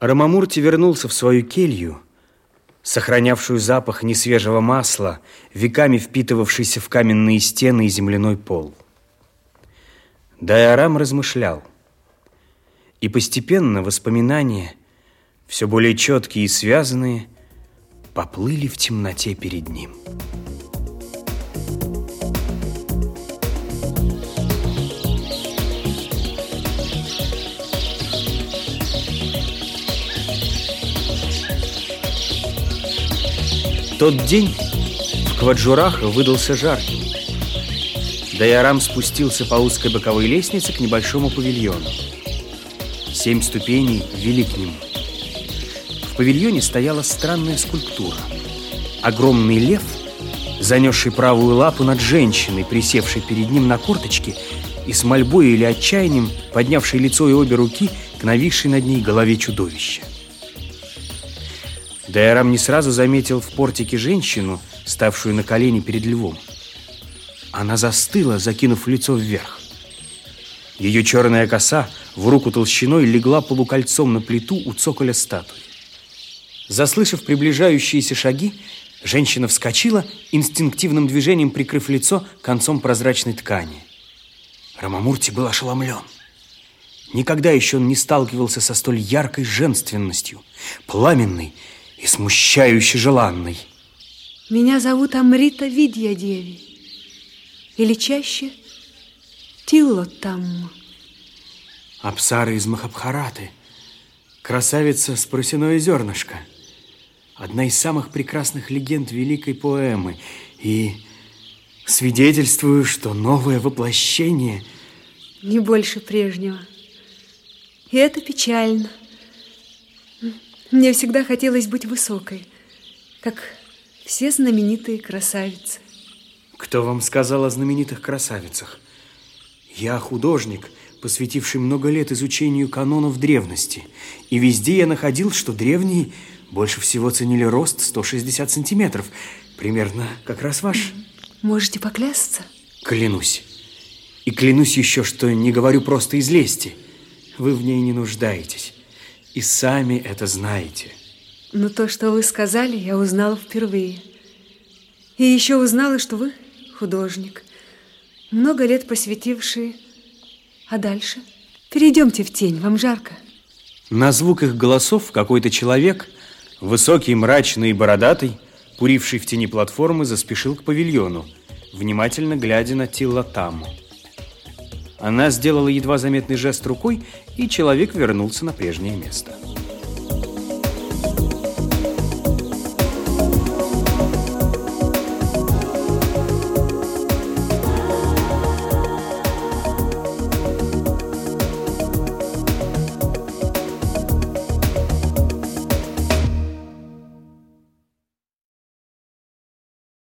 Рамамурти вернулся в свою келью, сохранявшую запах несвежего масла, веками впитывавшийся в каменные стены и земляной пол. Дайарам размышлял. И постепенно воспоминания, все более четкие и связанные, поплыли в темноте перед ним. Тот день в Кваджураха выдался жарким. Дайарам спустился по узкой боковой лестнице к небольшому павильону. Семь ступеней вели к нему. В павильоне стояла странная скульптура. Огромный лев, занесший правую лапу над женщиной, присевшей перед ним на корточке, и с мольбой или отчаянием поднявший лицо и обе руки к нависшей над ней голове чудовища. Дайрам не сразу заметил в портике женщину, ставшую на колени перед львом. Она застыла, закинув лицо вверх. Ее черная коса в руку толщиной легла полукольцом на плиту у цоколя статуи. Заслышав приближающиеся шаги, женщина вскочила, инстинктивным движением прикрыв лицо концом прозрачной ткани. Рамамурти был ошеломлен. Никогда еще он не сталкивался со столь яркой женственностью, пламенной и смущающе желанной. Меня зовут Амрита Видья Деви. Или чаще Тилло там. Апсара из Махабхараты. Красавица с просяное зернышко. Одна из самых прекрасных легенд великой поэмы. И свидетельствую, что новое воплощение... Не больше прежнего. И это печально. Мне всегда хотелось быть высокой, как все знаменитые красавицы. Кто вам сказал о знаменитых красавицах? Я художник, посвятивший много лет изучению канонов древности. И везде я находил, что древние больше всего ценили рост 160 сантиметров. Примерно как раз ваш. Можете поклясться? Клянусь. И клянусь еще, что не говорю просто из лести. Вы в ней не нуждаетесь и сами это знаете. Но то, что вы сказали, я узнала впервые. И еще узнала, что вы художник, много лет посвятивший. А дальше? Перейдемте в тень, вам жарко. На звук их голосов какой-то человек, высокий, мрачный и бородатый, куривший в тени платформы, заспешил к павильону, внимательно глядя на Тиллатаму. Она сделала едва заметный жест рукой, и человек вернулся на прежнее место.